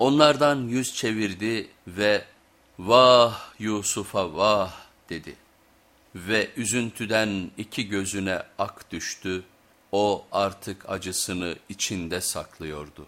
Onlardan yüz çevirdi ve vah Yusuf'a vah dedi. Ve üzüntüden iki gözüne ak düştü, o artık acısını içinde saklıyordu.